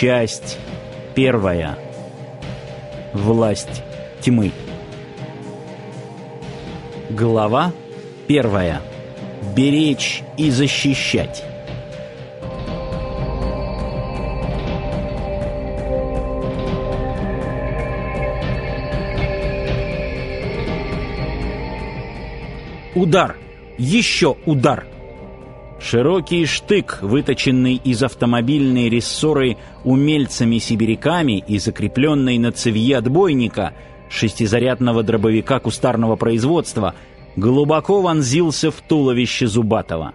Часть первая. Власть тьмы. Глава первая. Беречь и защищать. Удар! Еще удар! Широкий штык, выточенный из автомобильной рессоры умельцами-сибиряками и закрепленный на цевье отбойника, шестизарядного дробовика кустарного производства, глубоко вонзился в туловище Зубатова.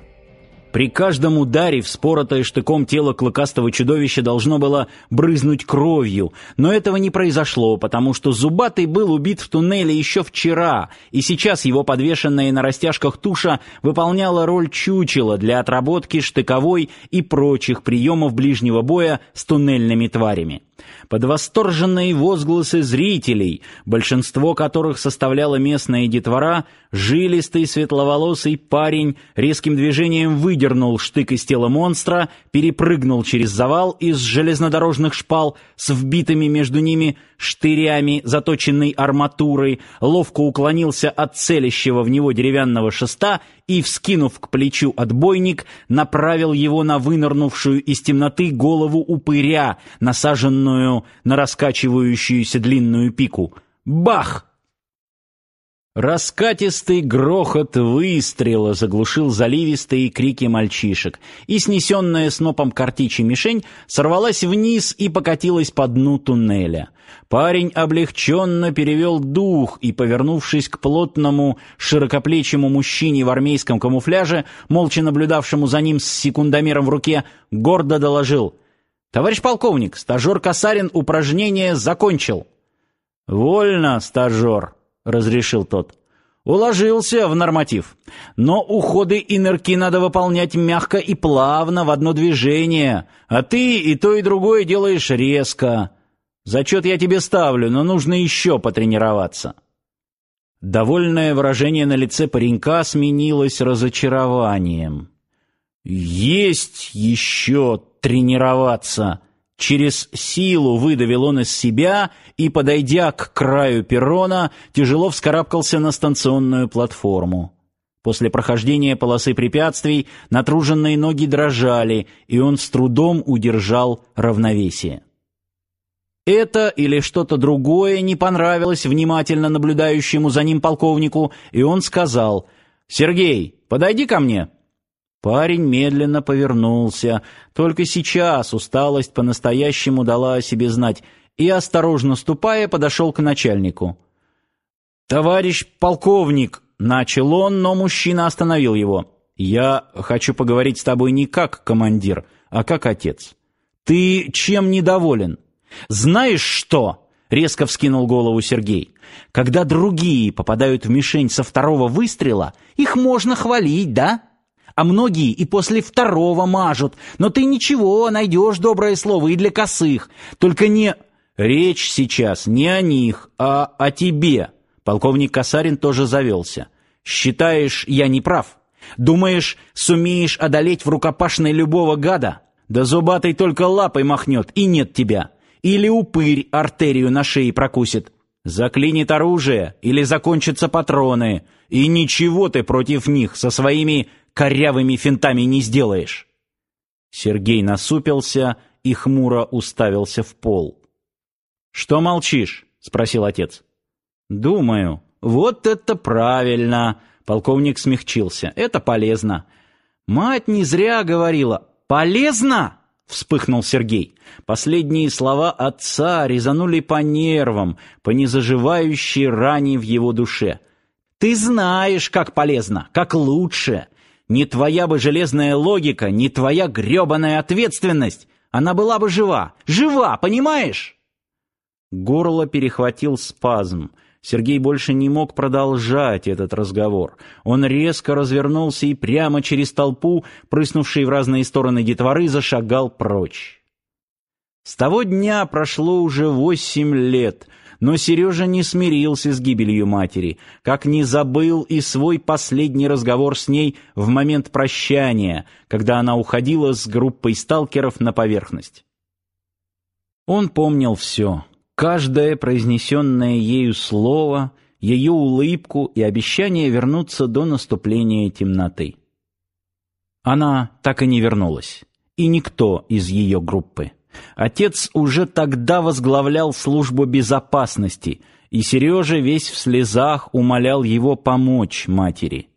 При каждом ударе вспоротое штыком тело клыкастого чудовища должно было брызнуть кровью, но этого не произошло, потому что Зубатый был убит в туннеле еще вчера, и сейчас его подвешенная на растяжках туша выполняла роль чучела для отработки штыковой и прочих приемов ближнего боя с туннельными тварями под восторженные возгласы зрителей, большинство которых составляла местная детвора, жилистый светловолосый парень резким движением выдернул штык из тела монстра, перепрыгнул через завал из железнодорожных шпал с вбитыми между ними штырями заточенной арматурой, ловко уклонился от целящего в него деревянного шеста и, вскинув к плечу отбойник, направил его на вынырнувшую из темноты голову упыря, насаженную на раскачивающуюся длинную пику. Бах! Раскатистый грохот выстрела заглушил заливистые крики мальчишек, и снесенная снопом картечи мишень сорвалась вниз и покатилась по дну туннеля. Парень облегченно перевел дух и, повернувшись к плотному, широкоплечему мужчине в армейском камуфляже, молча наблюдавшему за ним с секундомером в руке, гордо доложил: "Товарищ полковник, стажер Касарин упражнение закончил". "Вольно, стажер", разрешил тот. Уложился в норматив. Но уходы и нырки надо выполнять мягко и плавно в одно движение, а ты и то и другое делаешь резко. Зачет я тебе ставлю, но нужно еще потренироваться. Довольное выражение на лице паренька сменилось разочарованием. Есть еще тренироваться, Через силу выдавил он из себя и, подойдя к краю перрона, тяжело вскарабкался на станционную платформу. После прохождения полосы препятствий натруженные ноги дрожали, и он с трудом удержал равновесие. Это или что-то другое не понравилось внимательно наблюдающему за ним полковнику, и он сказал: "Сергей, подойди ко мне". Парень медленно повернулся. Только сейчас усталость по-настоящему дала о себе знать, и осторожно ступая, подошел к начальнику. "Товарищ полковник", начал он, но мужчина остановил его. "Я хочу поговорить с тобой не как командир, а как отец. Ты чем недоволен? Знаешь что?" резко вскинул голову Сергей. Когда другие попадают в мишень со второго выстрела, их можно хвалить, да? А многие и после второго мажут. Но ты ничего, найдешь доброе слово и для косых. Только не... Речь сейчас не о них, а о тебе. Полковник Касарин тоже завелся. Считаешь, я не прав? Думаешь, сумеешь одолеть в рукопашной любого гада? Да зубатый только лапой махнет, и нет тебя. Или упырь артерию на шее прокусит. Заклинит оружие или закончатся патроны, и ничего ты против них со своими корявыми финтами не сделаешь. Сергей насупился и хмуро уставился в пол. Что молчишь? спросил отец. Думаю. Вот это правильно, полковник смягчился. Это полезно. Мать не зря говорила: "Полезно?" Вспыхнул Сергей. Последние слова отца резанули по нервам, по незаживающей ране в его душе. Ты знаешь, как полезно, как лучше. Не твоя бы железная логика, не твоя грёбаная ответственность, она была бы жива. Жива, понимаешь? Горло перехватил спазм. Сергей больше не мог продолжать этот разговор. Он резко развернулся и прямо через толпу, прыснувшей в разные стороны детворы, зашагал прочь. С того дня прошло уже восемь лет — но Сережа не смирился с гибелью матери, как не забыл и свой последний разговор с ней в момент прощания, когда она уходила с группой сталкеров на поверхность. Он помнил все, каждое произнесенное ею слово, ее улыбку и обещание вернуться до наступления темноты. Она так и не вернулась, и никто из ее группы. Отец уже тогда возглавлял службу безопасности, и Сережа весь в слезах умолял его помочь матери.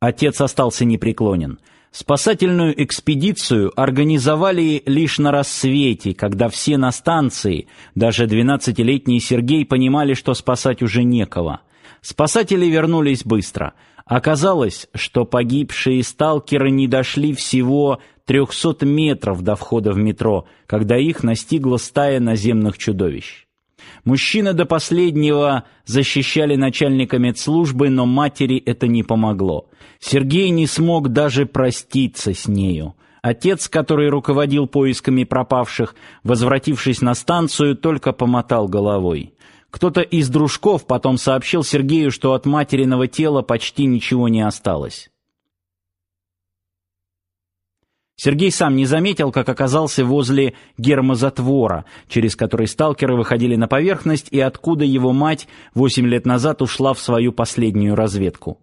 Отец остался непреклонен. Спасательную экспедицию организовали лишь на рассвете, когда все на станции, даже двенадцатилетний Сергей понимали, что спасать уже некого. Спасатели вернулись быстро. Оказалось, что погибшие сталкеры не дошли всего 300 метров до входа в метро, когда их настигла стая наземных чудовищ. Мужчины до последнего защищали начальника медслужбы, но матери это не помогло. Сергей не смог даже проститься с нею. Отец, который руководил поисками пропавших, возвратившись на станцию, только помотал головой. Кто-то из дружков потом сообщил Сергею, что от материного тела почти ничего не осталось. Сергей сам не заметил, как оказался возле гермозатвора, через который сталкеры выходили на поверхность и откуда его мать восемь лет назад ушла в свою последнюю разведку.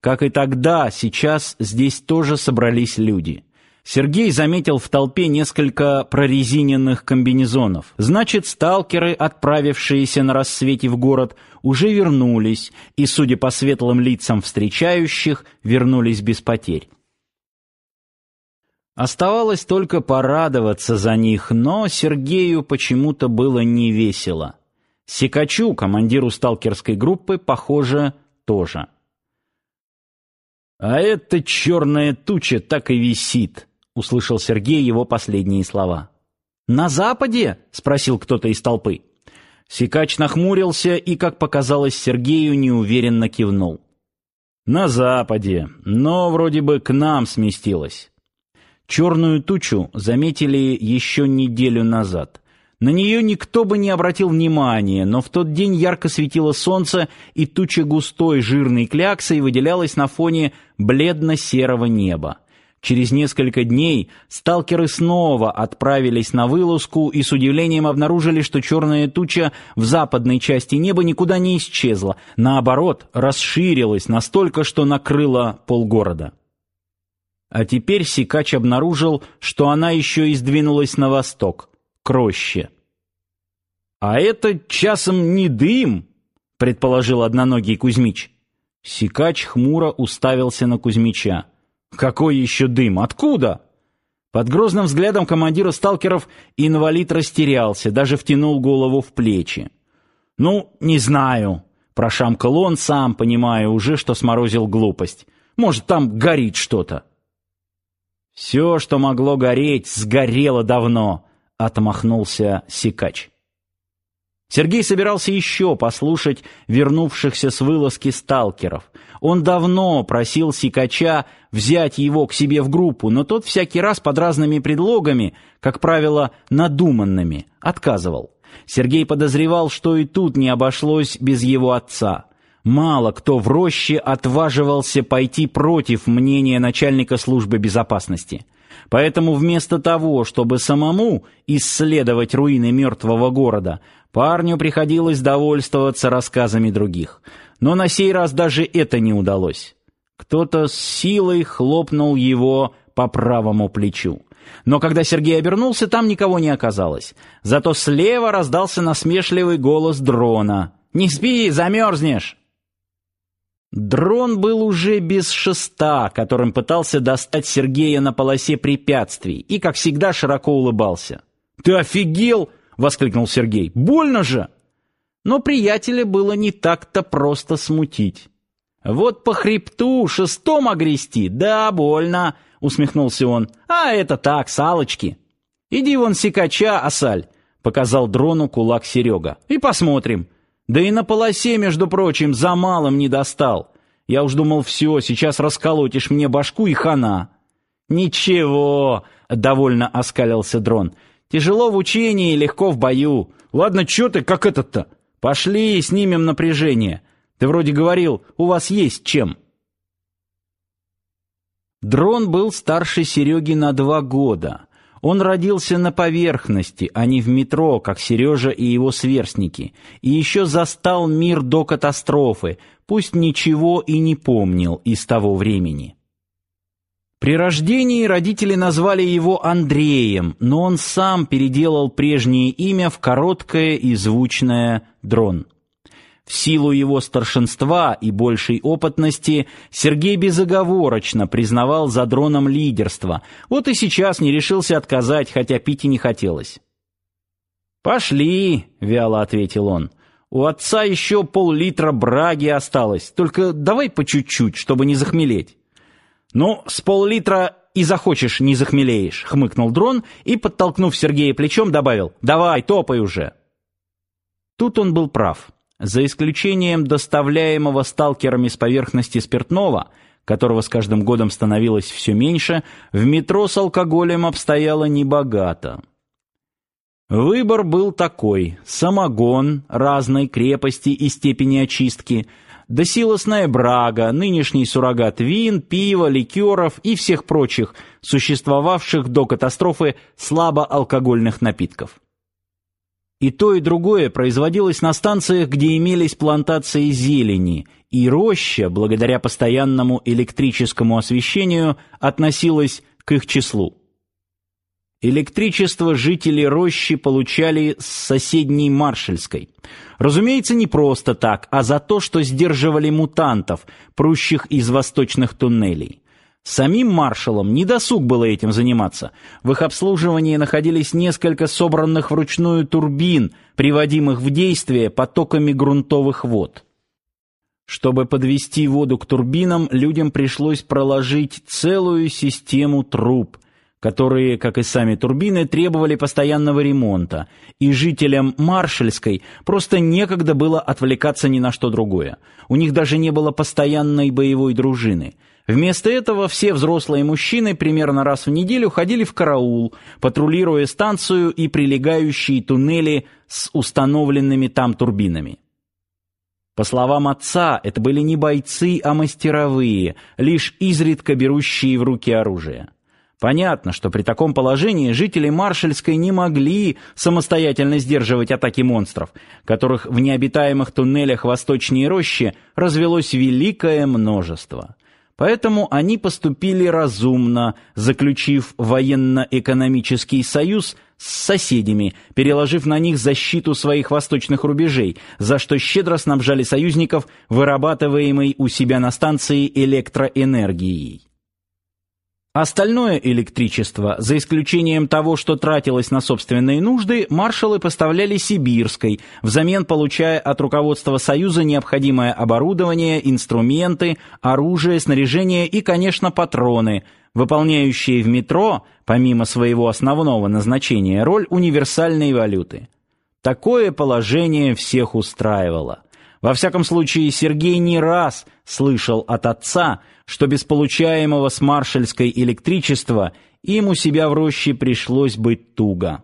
Как и тогда, сейчас здесь тоже собрались люди. Сергей заметил в толпе несколько прорезиненных комбинезонов. Значит, сталкеры, отправившиеся на рассвете в город, уже вернулись, и, судя по светлым лицам встречающих, вернулись без потерь. Оставалось только порадоваться за них, но Сергею почему-то было не весело. Сикачу, командиру сталкерской группы, похоже, тоже. А эта черная туча так и висит, услышал Сергей его последние слова. На западе? спросил кто-то из толпы. Сикач нахмурился и, как показалось Сергею, неуверенно кивнул. На западе, но вроде бы к нам сместилась. Черную тучу заметили еще неделю назад. На нее никто бы не обратил внимания, но в тот день ярко светило солнце, и туча густой жирной кляксой выделялась на фоне бледно-серого неба. Через несколько дней сталкеры снова отправились на вылазку и с удивлением обнаружили, что черная туча в западной части неба никуда не исчезла, наоборот, расширилась настолько, что накрыла полгорода. А теперь Сикач обнаружил, что она еще и сдвинулась на восток, к роще. «А это часом не дым?» — предположил одноногий Кузьмич. Сикач хмуро уставился на Кузьмича. «Какой еще дым? Откуда?» Под грозным взглядом командира сталкеров инвалид растерялся, даже втянул голову в плечи. «Ну, не знаю», — прошамкал он, сам понимая уже, что сморозил глупость. «Может, там горит что-то». Все, что могло гореть, сгорело давно, отмахнулся Сикач. Сергей собирался еще послушать вернувшихся с вылазки сталкеров. Он давно просил Сикача взять его к себе в группу, но тот всякий раз под разными предлогами, как правило, надуманными, отказывал. Сергей подозревал, что и тут не обошлось без его отца. Мало кто в роще отваживался пойти против мнения начальника службы безопасности. Поэтому вместо того, чтобы самому исследовать руины мертвого города, парню приходилось довольствоваться рассказами других. Но на сей раз даже это не удалось. Кто-то с силой хлопнул его по правому плечу. Но когда Сергей обернулся, там никого не оказалось. Зато слева раздался насмешливый голос дрона. «Не спи, замерзнешь!» Дрон был уже без шеста, которым пытался достать Сергея на полосе препятствий, и, как всегда, широко улыбался. «Ты офигел!» — воскликнул Сергей. «Больно же!» Но приятеля было не так-то просто смутить. «Вот по хребту шестом огрести, да, больно!» — усмехнулся он. «А это так, салочки!» «Иди вон сикача, Асаль!» — показал дрону кулак Серега. «И посмотрим!» Да и на полосе, между прочим, за малым не достал. Я уж думал, все, сейчас расколотишь мне башку и хана. Ничего, довольно оскалился дрон. Тяжело в учении, легко в бою. Ладно, что ты, как этот-то? Пошли, снимем напряжение. Ты вроде говорил, у вас есть чем. Дрон был старше Сереги на два года. Он родился на поверхности, а не в метро, как Сережа и его сверстники, и еще застал мир до катастрофы, пусть ничего и не помнил из того времени. При рождении родители назвали его Андреем, но он сам переделал прежнее имя в короткое и звучное Дрон. В силу его старшинства и большей опытности Сергей безоговорочно признавал за дроном лидерство. Вот и сейчас не решился отказать, хотя пить и не хотелось. «Пошли», — вяло ответил он. «У отца еще пол-литра браги осталось, только давай по чуть-чуть, чтобы не захмелеть». «Ну, с пол-литра и захочешь, не захмелеешь», — хмыкнул дрон и, подтолкнув Сергея плечом, добавил «Давай, топай уже». Тут он был прав. За исключением доставляемого сталкерами с поверхности спиртного, которого с каждым годом становилось все меньше, в метро с алкоголем обстояло небогато. Выбор был такой: самогон разной крепости и степени очистки, да силосная брага, нынешний суррогат вин, пива, ликеров и всех прочих существовавших до катастрофы слабоалкогольных напитков. И то, и другое производилось на станциях, где имелись плантации зелени, и роща, благодаря постоянному электрическому освещению, относилась к их числу. Электричество жители рощи получали с соседней Маршальской. Разумеется, не просто так, а за то, что сдерживали мутантов, прущих из восточных туннелей. Самим маршалам не досуг было этим заниматься. В их обслуживании находились несколько собранных вручную турбин, приводимых в действие потоками грунтовых вод. Чтобы подвести воду к турбинам, людям пришлось проложить целую систему труб, которые, как и сами турбины, требовали постоянного ремонта, и жителям Маршальской просто некогда было отвлекаться ни на что другое. У них даже не было постоянной боевой дружины – Вместо этого все взрослые мужчины примерно раз в неделю ходили в караул, патрулируя станцию и прилегающие туннели с установленными там турбинами. По словам отца, это были не бойцы, а мастеровые, лишь изредка берущие в руки оружие. Понятно, что при таком положении жители Маршальской не могли самостоятельно сдерживать атаки монстров, которых в необитаемых туннелях восточнее рощи развелось великое множество. Поэтому они поступили разумно, заключив военно-экономический союз с соседями, переложив на них защиту своих восточных рубежей, за что щедро снабжали союзников вырабатываемой у себя на станции электроэнергией. Остальное электричество, за исключением того, что тратилось на собственные нужды, маршалы поставляли сибирской, взамен получая от руководства Союза необходимое оборудование, инструменты, оружие, снаряжение и, конечно, патроны, выполняющие в метро, помимо своего основного назначения, роль универсальной валюты. Такое положение всех устраивало. Во всяком случае, Сергей не раз слышал от отца, что без получаемого с маршальской электричества им у себя в роще пришлось быть туго.